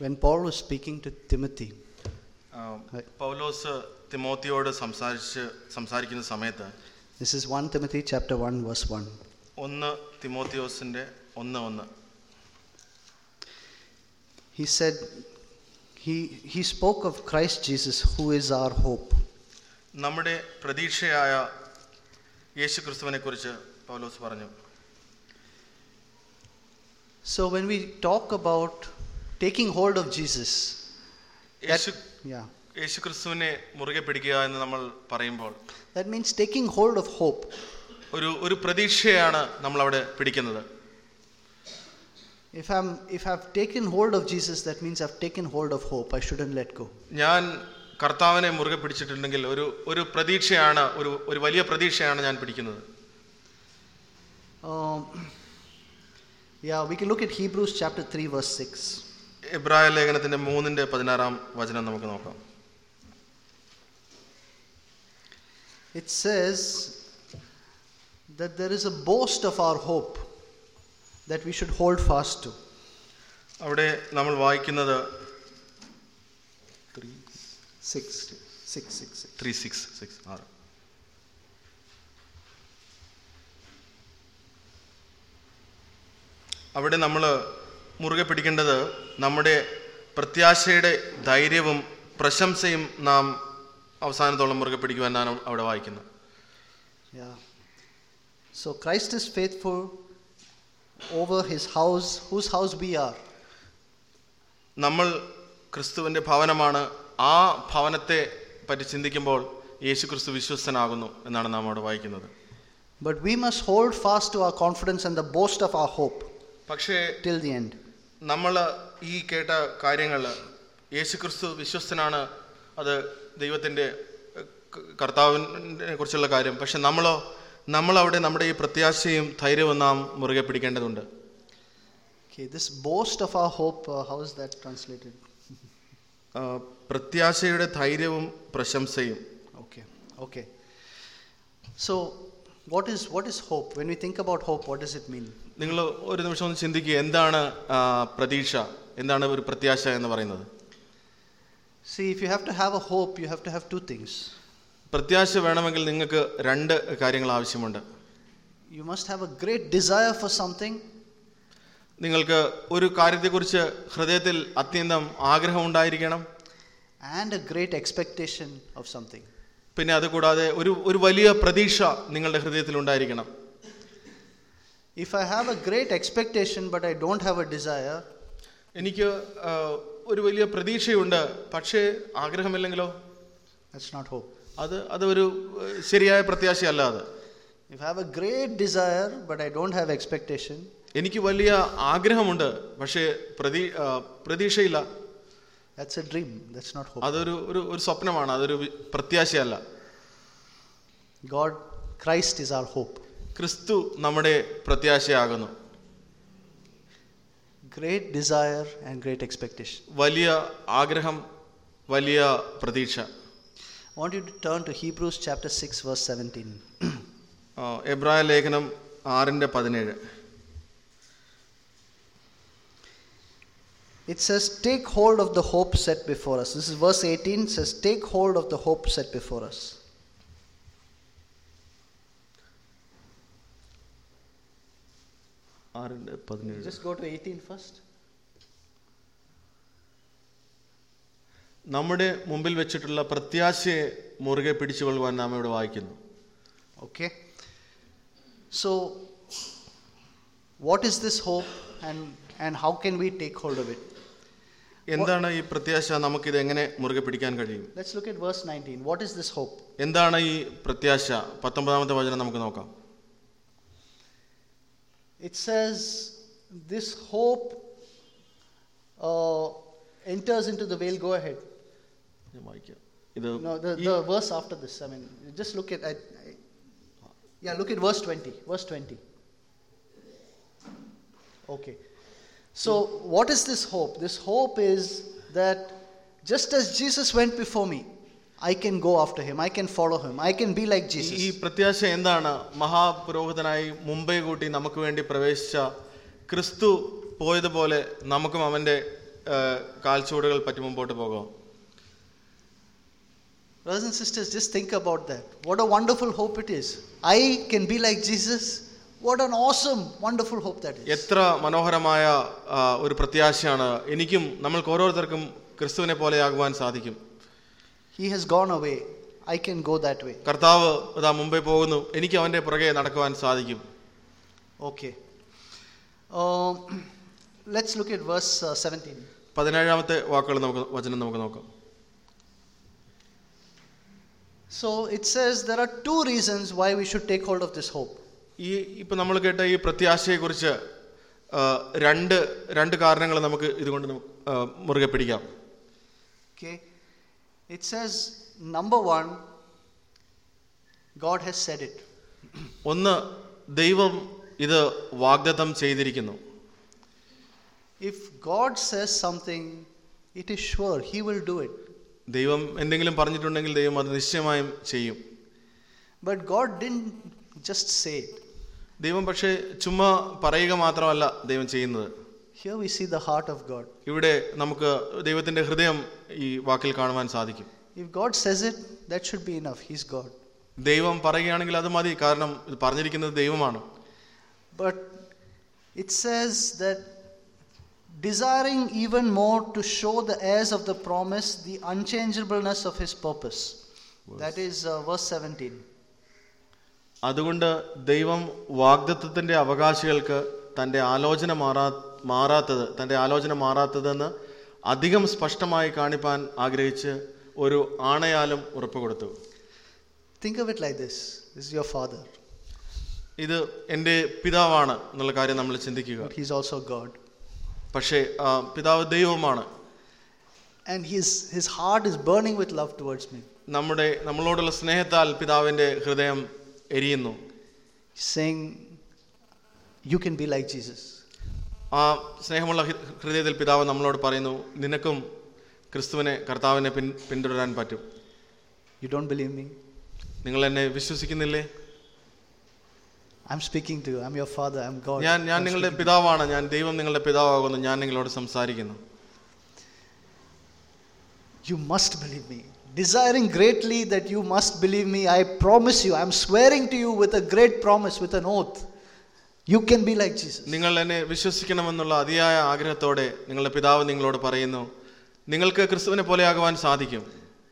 when Paul was speaking to Timothy, ആ, പൗലോസ് തിമോത്തിയോട് സംസാരിച്ച് സംസാരിക്കുന്ന സമയത്ത് this is 1 Timothy chapter 1 verse 1. ഒന്ന് തിമോത്തിയോസിന്റെ ഒന്ന് ഒന്ന് He said he he spoke of Christ Jesus who is our hope. നമ്മുടെ പ്രതീക്ഷയായ യേശു ക്രിസ്തുവിനെ കുറിച്ച് പൗലോസ് പറഞ്ഞു So when we talk about taking hold of Jesus, Yeshu yeah, യേശു ക്രിസ്തുവിനെ മുറുകെ പിടിക്കുക എന്ന് നമ്മൾ പറയുമ്പോൾ that means taking hold of hope. ഒരു ഒരു പ്രതീക്ഷയാണ് നമ്മൾ അവിടെ പിടിക്കുന്നത് If I'm if I've taken hold of Jesus, that means I've taken hold of hope. I shouldn't let go. ഞാൻ കർത്താവിനെ മുറുകെ പിടിച്ചിട്ടുണ്ടെങ്കിൽ ഒരു ഒരു പ്രതീക്ഷയാണ് ഒരു ഒരു വലിയ പ്രതീക്ഷയാണ് ഞാൻ പിടിക്കുന്നത് Um, yeah, we can look at Hebrews chapter 3, verse 6. എബ്രായ ലേഖനത്തിന്റെ മൂന്നിന്റെ പതിനാറാം വചനം നമുക്ക് നോക്കാം It says that there is a boast of our hope that we should hold fast to. അവിടെ നമ്മൾ വായിക്കുന്നത് 6, 6, 6, 6. ത്രീ സിക്സ് സിക്സ് ആറ് അവിടെ നമ്മൾ മുറുകെ പിടിക്കേണ്ടത് നമ്മുടെ പ്രത്യാശയുടെ ധൈര്യവും പ്രശംസയും നാം അവസാനത്തോളം മുറുകെ പിടിക്കുവാനാണ് അവിടെ വായിക്കുന്നത് so Christ Christ is over his house whose house we are are. നമ്മൾ ക്രിസ്തുവിന്റെ ഭവനമാണ് ആ ഭവനത്തെ പറ്റി ചിന്തിക്കുമ്പോൾ യേശു ക്രിസ്തു വിശ്വസ്തനാകുന്നു എന്നാണ് നാം അവിടെ വായിക്കുന്നത് but we must hold fast to our confidence and the boast of our hope പക്ഷേ till the end. നമ്മൾ ഈ കേട്ട കാര്യങ്ങൾ യേശുക്രിസ്തു വിശ്വസ്തനാണ് അത് ദൈവത്തിന്റെ കർത്താവിനെ കുറിച്ചുള്ള കാര്യം. പക്ഷെ നമ്മളോ നമ്മളവിടെ നമ്മുടെ ഈ പ്രത്യാശയും ധൈര്യവും നാം മുറുകെ പിടിക്കേണ്ടതുണ്ട്. Uh, പ്രത്യാശയുടെ ധൈര്യവും പ്രശംസയും. Okay okay so what is what is hope When we think about hope, what does it mean? നിങ്ങൾ ഒരു നിമിഷം ഒന്ന് ചിന്തിക്കുക എന്താണ് പ്രതീക്ഷ? എന്താണ് ഒരു പ്രത്യാശ എന്ന് പറയുന്നത്? See, if you have to have a hope, you have to have two things. പ്രത്യാശ വേണമെങ്കിൽ നിങ്ങൾക്ക് രണ്ട് കാര്യങ്ങൾ ആവശ്യമുണ്ട്. You must have a great desire for something നിങ്ങൾക്ക് ഒരു കാര്യത്തെക്കുറിച്ച് ഹൃദയത്തിൽ അത്യന്തം ആഗ്രഹം ഉണ്ടായിരിക്കണം. And a great expectation of something പിന്നെ അതുകൂടാതെ ഒരു ഒരു വലിയ പ്രതീക്ഷ നിങ്ങളുടെ ഹൃദയത്തിൽ ഉണ്ടായിരിക്കണം. If I have a great expectation but I don't have a desire, എനിക്ക് ആ, ഒരു വലിയ പ്രതീക്ഷയുണ്ട് പക്ഷേ ആഗ്രഹമില്ലെങ്കിലോ that's not hope. അത് അത് ഒരു ഏഹ്, ശരിയായ പ്രത്യാശയല്ല അത് If I have a great desire but I don't have expectation, എനിക്ക് വലിയ ആഗ്രഹമുണ്ട് പക്ഷേ പ്രതീ ആ, പ്രതീക്ഷയില്ല that's a dream. That's not hope. അതൊരു ഒരു ഒരു സ്വപ്നമാണ് അതൊരു V- പ്രത്യാശയല്ല God, Christ is our hope. ക്രിസ്തു നമ്മുടെ പ്രത്യാശയാകുന്നു. Great desire and great expectation വലിയ ആഗ്രഹം വലിയ പ്രതീക്ഷ. Want you to turn to Hebrews chapter six verse seventeen എബ്രായ ലേഖനം ആറിന്റെ പതിനേഴ്. It says, take hold of the hope set before us. This is verse 18, says, take hold of the hope set before us. ആറിന്റെ പതിനേഴ്. Just go to 18 first. നമ്മുടെ മുമ്പിൽ വെച്ചിട്ടുള്ള പ്രത്യാശയെ മുറുകെ പിടിച്ചു പിടിച്ചുകൊള്ളുവാൻ നാം ഇവിടെ വായിക്കുന്നു. Okay so what is this hope and and how can we take hold of it എന്താണ് ഈ പ്രത്യാശ? നമുക്ക് ഇത് എങ്ങനെ മുറുകെ പിടിക്കാൻ കഴിയും? Let's look at verse 19. What is this hope എന്താണ് ഈ പ്രത്യാശ? പത്തൊമ്പതാമത്തെ വചനം നമുക്ക് നോക്കാം. it says this hope uh, enters into the veil. Go ahead. No, the, the verse after this. I mean, just look at, at yeah, look at verse 20. Verse 20. Okay. So, what is this hope? This hope is that just as Jesus went before me, I can go after him, I can follow him, I can be like ഈ- Jesus. ഈ പ്രത്യാശ എന്താണ് മഹാപുരോഹിതനായി മുമ്പേ കൂട്ടി നമുക്ക് വേണ്ടി പ്രവേശിച്ച ക്രിസ്തു പോയതുപോലെ നമുക്കും അവൻ്റെ ആ, കാൽച്ചുവടുകൾ പറ്റി മുമ്പോട്ട് പോകാം Brothers and sisters, just think about that. What a wonderful hope it is. I can be like Jesus. What an awesome, wonderful hope that is. എത്ര മനോഹരമായ ആ, ഒരു പ്രത്യാശയാണ് എനിക്കും നമ്മൾക്ക് ഓരോരുത്തർക്കും ക്രിസ്തുവിനെ പോലെയാകുവാൻ സാധിക്കും He has gone away. I can go that way. കർത്താവ് ഇതാ മുമ്പേ പോകുന്നു എനിക്ക് അവൻ്റെ പുറകെ നടക്കുവാൻ സാധിക്കും Okay. Um, let's look at verse uh, 17. പതിനേഴാമത്തെ വാക്കുകൾ നമുക്ക് വചനം നമുക്ക് നോക്കാം So it says there are two reasons why we should take hold of this hope. ഈ ഇപ്പം നമ്മൾ കേട്ട ഈ പ്രത്യാശയെക്കുറിച്ച് ആ, രണ്ട് രണ്ട് കാരണങ്ങൾ നമുക്ക് ഇതുകൊണ്ട് നമുക്ക്, ആ, മുറുകെ പിടിക്കാം Okay. It says, number one, God has said it. ഒന്ന് ദൈവം ഇത് വാഗ്ദത്തം ചെയ്തിരിക്കുന്നു If God says something, it is sure He will do it. ദൈവം എന്തെങ്കിലും പറഞ്ഞിട്ടുണ്ടെങ്കിൽ ദൈവം അത് നിശ്ചയമായും ചെയ്യും But God didn't just say it. ദൈവം പക്ഷേ ചുമ്മാ പറയുക മാത്രമല്ല ദൈവം ചെയ്യുന്നത് Here we see the heart of God. ഇവിടെ നമുക്ക് ദൈവത്തിൻ്റെ ഹൃദയം ഈ വാക്കിൽ കാണുവാൻ സാധിക്കും If God says it, that should be enough. He's God. ദൈവം പറയുകയാണെങ്കിൽ അത് മതി കാരണം ഇത് പറഞ്ഞിരിക്കുന്നത് ദൈവമാണ് But it says that desiring even more to show the heirs of the promise the unchangeableness of his purpose. That is uh, verse 17. അതുകൊണ്ട് ദൈവം വാഗ്ദത്വത്തിൻ്റെ അവകാശികൾക്ക് തൻ്റെ ആലോചന മാറാ മാറാത്തത് തന്റെ ആലോചന മാറാത്തതെന്ന് അധികം സ്പഷ്ടമായി കാണിപ്പാൻ ആഗ്രഹിച്ച് ഒരു ആണയാലും ഉറപ്പ് കൊടുത്തു. Think of it like this this your father ഇത് എന്റെ പിതാവാണ് എന്നുള്ള കാര്യം നമ്മൾ ചിന്തിക്കുക. He's also God. പക്ഷേ പിതാവ് ദൈവമാണ് and his his heart is burning with love towards me നമ്മുടെ നമ്മളോടുള്ള സ്നേഹത്താൽ പിതാവിന്റെ ഹൃദയം എരിയുന്നു. Saying you can be like Jesus. ആ സ്നേഹമുള്ള ഹൃദയത്തിൽ പിതാവ് നമ്മളോട് പറയുന്നു നിനക്കും ക്രിസ്തുവിനെ കർത്താവിനെ പിൻ പിന്തുടരാൻ പറ്റും. യു ഡോൺ ബിലീവ് മീ നിങ്ങൾ എന്നെ വിശ്വസിക്കുന്നില്ലേ? ഞാൻ ഞാൻ നിങ്ങളുടെ പിതാവാണ്. ഞാൻ ദൈവം നിങ്ങളുടെ പിതാവാകുന്നു. ഞാൻ നിങ്ങളോട് സംസാരിക്കുന്നു. You must believe me desiring greatly that you must believe me i promise you i am swearing to you with a great promise with an oath. You can be like Jesus. നിങ്ങൾ എന്നെ വിശ്വസിക്കണമെന്നുള്ള അതിയായ ആഗ്രഹത്തോടെ നിങ്ങളുടെ പിതാവ് നിങ്ങളോട് പറയുന്നു നിങ്ങൾക്ക് ക്രിസ്തുവിനെ പോലെയാകുവാൻ സാധിക്കും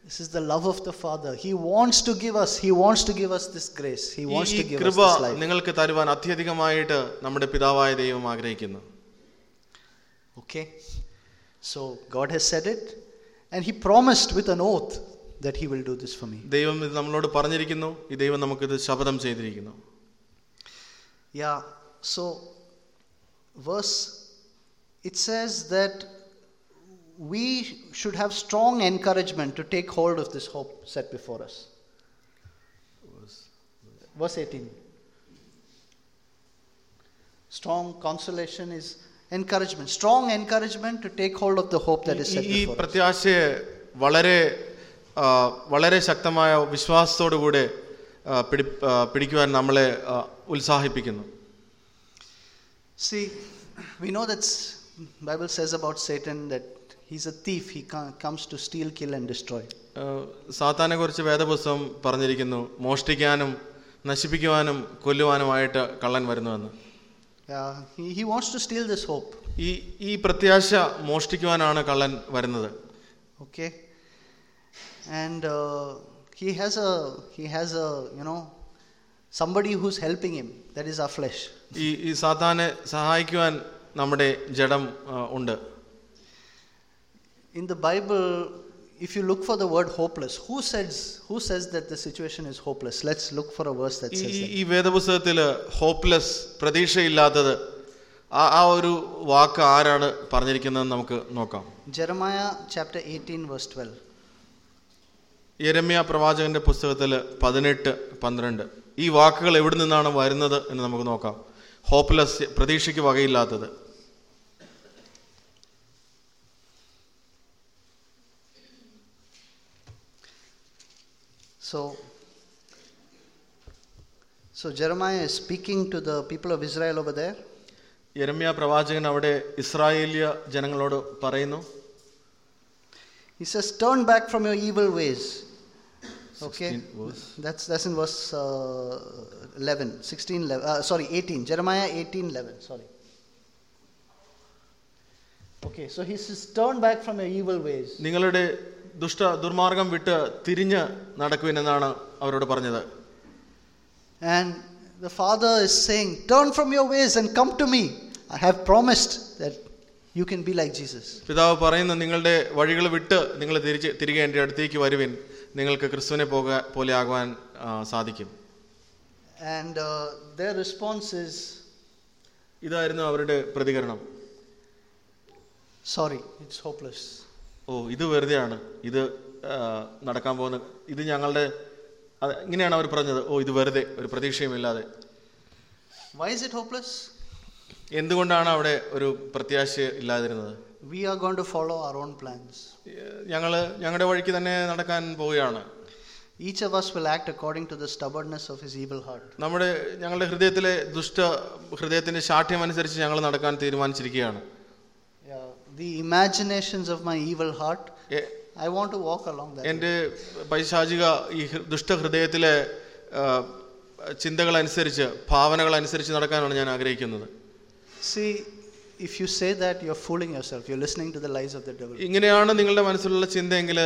This is the love of the Father. He wants to give us, He wants to give us this grace. He ഈ wants ഈ to give us കൃപ this life. നിങ്ങൾക്ക് തരുവാൻ അത്യധികമായിട്ട് നമ്മുടെ പിതാവായ ദൈവം ആഗ്രഹിക്കുന്നു Okay? So God has said it, and He promised with an oath that He will do this for me. ദൈവം ഇത് നമ്മളോട് പറഞ്ഞിരിക്കുന്നു ഈ ദൈവം നമുക്കിത് ശപഥം ചെയ്തിരിക്കുന്നു Yeah, so verse it says that we should have strong encouragement to take hold of this hope set before us. Verse 18. Strong consolation is encouragement. Strong encouragement to take hold of the hope that is ഈ- set ഈ before us. പ്രത്യാശയെ വളരെ ആ, വളരെ ശക്തമായ വിശ്വാസത്തോടുകൂടെ ആ, പിടി ആ, പിടിക്കുവാൻ നമ്മളെ ആ, ഉത്സാഹിപ്പിക്കുന്നു See, we know that Bible says about Satan that he's a thief. He comes to steal, kill, and destroy. സാത്താനെ കുറിച്ച് വേദപുസ്തകം പറഞ്ഞിരിക്കുന്നു മോഷ്ടിക്കാനും നശിപ്പിക്കുവാനും കൊല്ലുവാനുമായിട്ട് കള്ളൻ വരുന്നുവെന്ന് he, wants to steal this hope. ഈ ഈ പ്രത്യാശ മോഷ്ടിക്കുവാനാണ് കള്ളൻ വരുന്നത് Okay, and uh, he has a he has a you know somebody who's helping him. That is our flesh. ഈ ഈ സാത്താനെ സഹായിക്കുവാൻ നമ്മുടെ ജഡം ഉണ്ട് in the Bible if you look for the word hopeless, who says who says that the situation is hopeless? Let's look for a verse that says says ഈ- that. ഈ വേദപുസ്തകത്തിൽ ഹോപ്പ്ലെസ് പ്രതീക്ഷയില്ലാത്തത് ആ ആ ഒരു വാക്ക് ആരാണ് പറഞ്ഞിരിക്കുന്നതെന്ന് നമുക്ക് നോക്കാം Jeremiah ചാപ്റ്റർ 18, verse 12. യരമ്യ പ്രവാചകന്റെ പുസ്തകത്തിൽ പതിനെട്ട് പന്ത്രണ്ട് ഈ വാക്കുകൾ എവിടെ നിന്നാണ് വരുന്നത് എന്ന് നമുക്ക് നോക്കാം ഹോപ്പ്ലെസ് പ്രതീക്ഷയ്ക്ക് വകയില്ലാത്തത് So, so Jeremiah is speaking to the people of Israel over there. യരമ്യ പ്രവാചകൻ അവിടെ ഇസ്രായേലിയ ജനങ്ങളോട് പറയുന്നു He says, Turn back from your evil ways. Okay? 16 verse. That's, that's in verse uh, 11, 16, 11, uh, sorry, 18. Jeremiah 18, 11. Sorry. Okay, so he says, Turn back from your evil ways. നിങ്ങളുടെ ദുഷ്ട ദുർമാർഗം വിട്ട് തിരിഞ്ഞ് നടക്കുവിനെന്നാണ് അവരോട് പറഞ്ഞത് And the father is saying, Turn from your ways and come to me. I have promised that you can be like Jesus. പിതാവ് പറയുന്നു നിങ്ങളുടെ വഴികൾ വിട്ട് നിങ്ങൾ തിരിച്ച് തിരികെ എൻ്റെ അടുത്തേക്ക് വരുവിൻ നിങ്ങൾക്ക് ക്രിസ്തുവിനെ പോക പോലെ ആകുവാൻ സാധിക്കും. And uh, their response is, ഇതായിരുന്നു അവരുടെ പ്രതികരണം. സോറി ഇറ്റ്സ് ഹോപ്ലെസ് ഓ ഇത് വെറുതെയാണ്. ഇത് നടക്കാൻ പോകുന്ന ഇത് ഞങ്ങളുടെ ഇങ്ങനെയാണ് അവർ പറഞ്ഞത്. ഓ ഇത് വെറുതെ ഒരു പ്രതീക്ഷയുമില്ലാതെ. Why's it hopeless hopeless? എന്തുകൊണ്ടാണ് അവിടെ ഒരു പ്രത്യാശ ഇല്ലാതിരുന്നത്? We are going to follow our own plans. ഞങ്ങൾ ഞങ്ങളുടെ വഴിക്ക് തന്നെ നടക്കാൻ പോവുകയാണ് Each of us will act according to the stubbornness of his evil heart. നമ്മുടെ ഞങ്ങളുടെ ഹൃദയത്തിലെ ദുഷ്ട ഹൃദയത്തിന്റെ ശാഠ്യം അനുസരിച്ച് ഞങ്ങൾ നടക്കാൻ തീരുമാനിച്ചിരിക്കുകയാണ് Yeah, the imaginations of my evil heart, A- I want to walk along that. way. എൻ്റെ പൈശാചിക ഈ ഹൃ- ദുഷ്ടഹൃദയത്തിലെ ആ, ചിന്തകൾ അനുസരിച്ച് ഭാവനകൾ അനുസരിച്ച് നടക്കാനാണ് ഞാൻ ആഗ്രഹിക്കുന്നത് See, if you say that, you're fooling yourself. You're listening to the lies of the devil. ഇങ്ങനെയാണ് നിങ്ങളുടെ മനസ്സിലുള്ള ചിന്തയെങ്കിൽ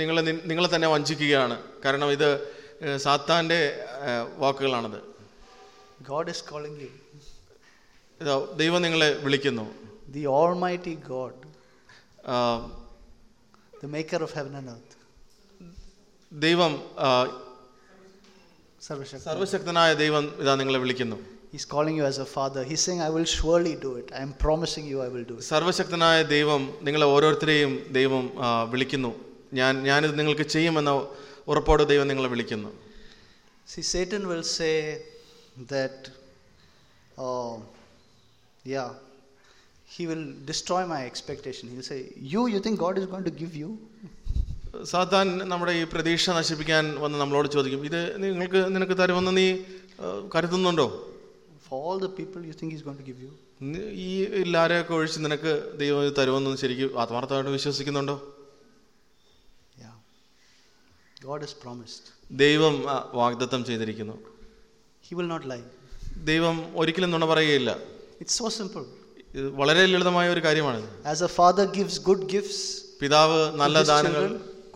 നിങ്ങൾ നിങ്ങളെ തന്നെ വഞ്ചിക്കുകയാണ് കാരണം ഇത് സാത്താന്റെ വാക്കുകളാണത് God is calling you. ദൈവം നിങ്ങളെ വിളിക്കുന്നു The Almighty God, ആ, the maker of heaven and earth. ദൈവം സർവശക്തനായ ദൈവം ഇതാ നിങ്ങളെ വിളിക്കുന്നു He's calling you as a father. He's saying, I will surely do it. I am promising you I will do it. സർവശക്തനായ ദൈവം നിങ്ങളെ ഓരോരുത്തരെയും ദൈവം ആ, വിളിക്കുന്നു ഞാൻ ഞാനിത് നിങ്ങൾക്ക് ചെയ്യുമെന്ന ഉറപ്പോടെ ദൈവം നിങ്ങളെ വിളിക്കുന്നു See, Satan will say that, oh, yeah, he will destroy my expectation. He'll say, You, you think God is going to give you? സാത്താൻ നമ്മുടെ ഈ പ്രതീക്ഷ നശിപ്പിക്കാൻ വന്ന് നമ്മളോട് ചോദിക്കും ഇത് നിങ്ങൾക്ക് നിനക്ക് തരുമെന്ന് നീ ആ, കരുതുന്നുണ്ടോ For all the people you think he's going to give you? ഈ എല്ലാവരെയൊക്കെ ഒഴിച്ച് നിനക്ക് ദൈവം തരുമെന്ന് ശരിക്കും ആത്മാർത്ഥമായിട്ട് വിശ്വസിക്കുന്നുണ്ടോ. God has promised. ദൈവം വാഗ്ദത്തം ചെയ്തിരിക്കുന്നു He will not lie. ദൈവം ഒരിക്കലും നുണ പറയുകയില്ല It's so simple. വളരെ ലളിതമായ ഒരു കാര്യമാണ് As a father gives good gifts, പിതാവ് നല്ല ദാനങ്ങൾ?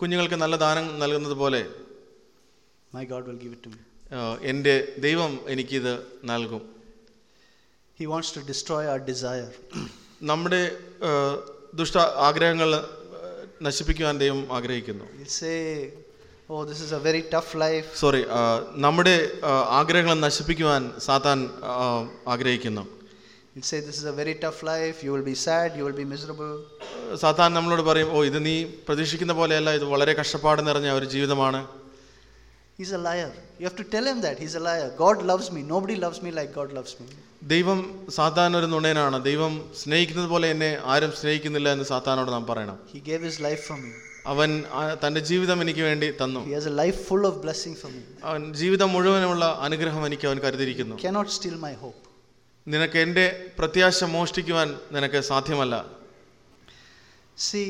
കുഞ്ഞുങ്ങൾക്ക് നല്ല ദാനം നൽകുന്നത് പോലെ my God will give it to me. എന്റെ ദൈവം എനിക്കിത് നൽകും He wants to destroy our desire. നമ്മുടെ ആ, ദുഷ്ട ആഗ്രഹങ്ങൾ ആ, നശിപ്പിക്കുവാൻ ദൈവം ആഗ്രഹിക്കുന്നു He'll say, Oh, this is a very tough life. Sorry ആ, നമ്മുടെ ആ, ആഗ്രഹങ്ങൾ നശിപ്പിക്കുവാൻ സാത്താൻ ആ, ആഗ്രഹിക്കുന്നു He'll say, This is a very tough life. You will be sad. You will be miserable. സാത്താൻ നമ്മളോട് പറയും ഓ ഇത് നീ പ്രതീക്ഷിക്കുന്ന പോലെയല്ല ഇത് വളരെ കഷ്ടപ്പാട് നിറഞ്ഞ ഒരു ജീവിതമാണ് He's a liar. You have to tell him that. He's a liar. God loves me. Nobody loves me like God loves me. ദൈവം സാത്താൻ ഒരു നുണയനാണ്. ദൈവം സ്നേഹിക്കുന്നത് പോലെ എന്നെ ആരും സ്നേഹിക്കുന്നില്ല എന്ന് സാത്താനോട് നാം പറയണം. He gave his life for me അവൻ തന്റെ ജീവിതം എനിക്ക് വേണ്ടി തന്നു. He has a life full of blessing for me അവൻ ജീവിതം മുഴുവനുമുള്ള അനുഗ്രഹം എനിക്ക് അവൻ കരുതിയിരിക്കുന്നു. നോട്ട് സ്റ്റീൽ മൈ ഹോപ്പ് നിനക്ക് എന്റെ പ്രത്യാശ മോഷ്ടിക്കുവാൻ നിനക്ക് സാധ്യമല്ല. See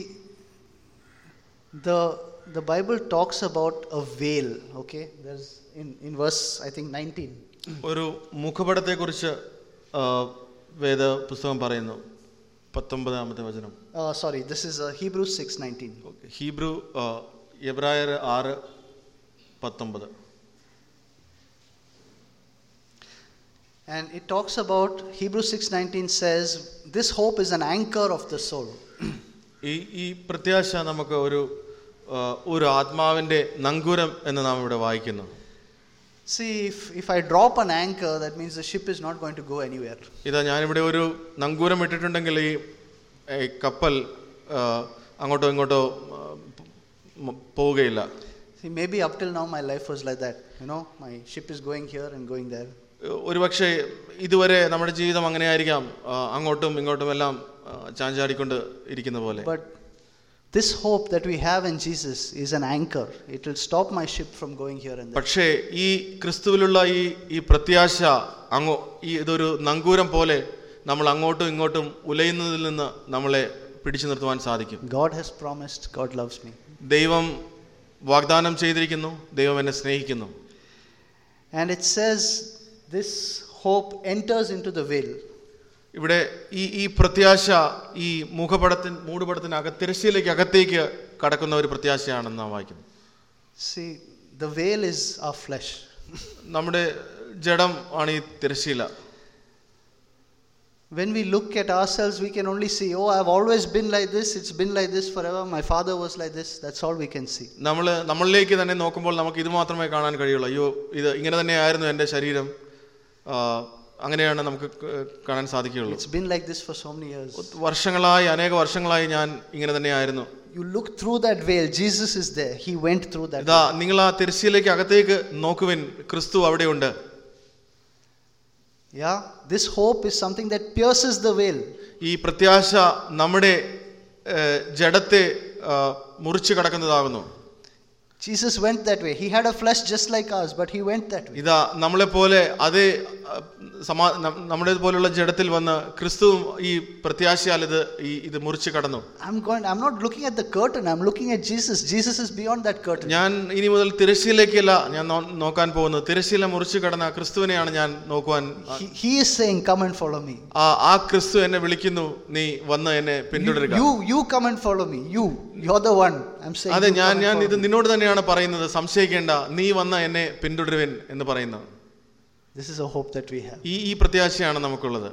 the the Bible talks about a veil. Okay, there's in in verse I think 19. ഒരു മുഖപടത്തെക്കുറിച്ച് വേദ പുസ്തകം പറയുന്നു പത്തൊമ്പതാമത്തെ വചനം sorry this is Hebrew six nineteen 6:19. Okay. Hebrew എബ്രായർ ആറ് പത്തൊമ്പത് And it talks about Hebrews 6:19 says this hope is an anchor of the soul. ഈ ഈ പ്രത്യാശ നമുക്ക് ഒരു ഒരു ആത്മാവിന്റെ നങ്കൂരം എന്ന് നാം ഇവിടെ വായിക്കുന്നു See, if, if I drop an anchor, that means the ship is not going to go anywhere. ഇതാ ഞാനിവിടെ ഒരു നങ്കൂരം ഇട്ടിട്ടുണ്ടെങ്കിൽ ഈ ഈ കപ്പൽ ആ, അങ്ങോട്ടോ ഇങ്ങോട്ടോ ആ, മ- പോവുകയില്ല See, maybe up till now my life was like that. You know, my ship is going here and going there. ഒരുപക്ഷെ ഇതുവരെ നമ്മുടെ ജീവിതം അങ്ങനെയായിരിക്കാം ആ, അങ്ങോട്ടും ഇങ്ങോട്ടും എല്ലാം ആ, ചാഞ്ചാടിക്കൊണ്ട് ഇരിക്കുന്ന പോലെ But this hope that we have in Jesus is an anchor. It will stop my ship from going here and there. പക്ഷേ ഈ ക്രിസ്തുവിലുള്ള ഈ ഈ പ്രത്യാശ അങ്ങോ ഈ ഇതൊരു നങ്കൂരം പോലെ നമ്മൾ അങ്ങോട്ടും ഇങ്ങോട്ടും ഉലയുന്നതിൽ നിന്ന് നമ്മളെ പിടിച്ചു നിർത്തുവാൻ സാധിക്കും God has promised, God loves me. ദൈവം വാഗ്ദാനം ചെയ്തിരിക്കുന്നു ദൈവം എന്നെ സ്നേഹിക്കുന്നു And it says this hope enters into the veil. ഇവിടെ ഈ ഈ പ്രത്യാശ ഈ മുഖപടത്തിൻ മൂടുപടത്തിനകത്ത് തിരശ്ശീലേക്ക് അകത്തേക്ക് കടക്കുന്ന ഒരു പ്രത്യാശയാണെന്ന് നാം വായിക്കുന്നു. See the veil is a flesh നമ്മുടെ ജഡം ആണ് ഈ തിരശ്ശീല. When we look at ourselves, we can only see, oh, i have always been like this, it's been like this forever, my father was like this, that's all we can see. നമ്മൾ നമ്മളിലേക്ക് തന്നെ നോക്കുമ്പോൾ നമുക്ക് ഇത് മാത്രമേ കാണാൻ കഴിയുള്ളൂ. അയ്യോ ഇത് ഇങ്ങനെ തന്നെ ആയിരുന്നു എന്റെ ശരീരം. അങ്ങനെയാണ് നമുക്ക് കാണാൻ സാധിക്കുകയുള്ളൂ It's been like this for so many years. വർഷങ്ങളായി അനേക വർഷങ്ങളായി ഞാൻ ഇങ്ങനെ തന്നെയായിരുന്നു You look through that veil, Jesus is there. He went through that. ഇതാ നിങ്ങൾ ആ തിരശ്ശീലേക്ക് അകത്തേക്ക് നോക്കുവിൻ ക്രിസ്തു അവിടെയുണ്ട് Yeah, this hope is something that pierces the veil. ഈ പ്രത്യാശ നമ്മുടെ ജഡത്തെ മുറിച്ച് കടക്കുന്നതാകുന്നു Jesus went that way. He had a flesh just like us but he went that way. ഇതാ നമ്മളെ പോലെ അതേ സമാ നമ്മുടെ പോലുള്ള ജഡത്തിൽ വന്ന് ക്രിസ്തുവും ഈ പ്രത്യാശയാൽ ഇത് ഈ ഇത് മുറിച്ചു കടന്നു. Am not at the curtain I am at Jesus Jesus is beyond that curtain ഞാൻ ഇനി മുതൽ തിരശ്ശീലേക്കല്ല ഞാൻ നോക്കാൻ പോകുന്നത്. തിരശ്ശീല മുറിച്ചു കടന്ന ക്രിസ്തുവിനെയാണ് ഞാൻ നോക്കുവാൻ is come and follow me. ആ ആ ക്രിസ്തു എന്നെ വിളിക്കുന്നു നീ വന്ന് എന്നെ പിന്തുടരുക. Come and follow me you you are the one I am. അതെ ഞാൻ ഞാൻ ഇത് നിന്നോട് തന്നെയാണ് പറയുന്നത്. സംശയിക്കേണ്ട നീ വന്ന് എന്നെ പിന്തുടരുവൻ എന്ന് പറയുന്നു. This is a hope that we have. ഈ ഈ പ്രത്യാശയാണ് നമുക്കുള്ളത്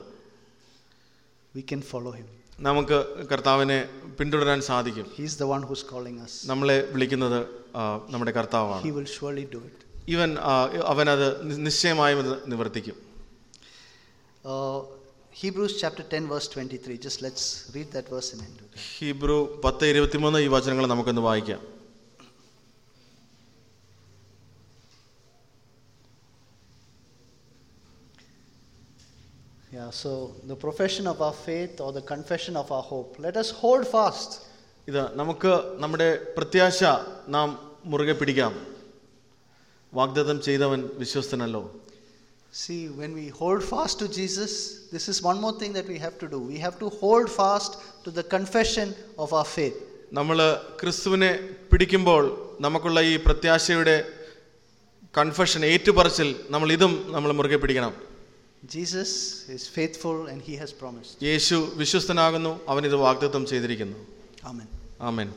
We can follow him. നമുക്ക് കർത്താവിനെ പിന്തുടരാൻ സാധിക്കും He's the one who's calling us. നമ്മളെ വിളിക്കുന്നത് ആ, നമ്മുടെ കർത്താവാണ് He will surely do it. ഇവൻ ആ, അവനത് നി- നിശ്ചയമായും അത് നിവർത്തിക്കും Uh, Hebrews chapter 10, verse 23. Just let's read that verse and end it. Hebrew പത്ത് ഇരുപത്തിമൂന്ന് ഈ വചനങ്ങൾ നമുക്കൊന്ന് വായിക്കാം Yeah, so the profession of our faith or the confession of our hope. Let us hold fast. ഇത് നമുക്ക് നമ്മുടെ പ്രത്യാശ നാം മുറുകെ പിടിക്കാം വാഗ്ദത്തം ചെയ്തവൻ വിശ്വസ്തനല്ലോ See, when we hold fast to Jesus, this is one more thing that we have to do. We have to hold fast to the confession of our faith. നമ്മൾ ക്രിസ്തുവിനെ പിടിക്കുമ്പോൾ നമുക്കുള്ള ഈ പ്രത്യാശയുടെ കൺഫഷൻ ഏറ്റുപറച്ചിൽ നമ്മൾ ഇതും നമ്മൾ മുറുകെ പിടിക്കണം Jesus is faithful and he has promised. യേശു വിശ്വസ്തനാകുന്നു അവൻ ഇത് വാഗ്ദത്തം ചെയ്തിരിക്കുന്നു Amen. ആമേൻ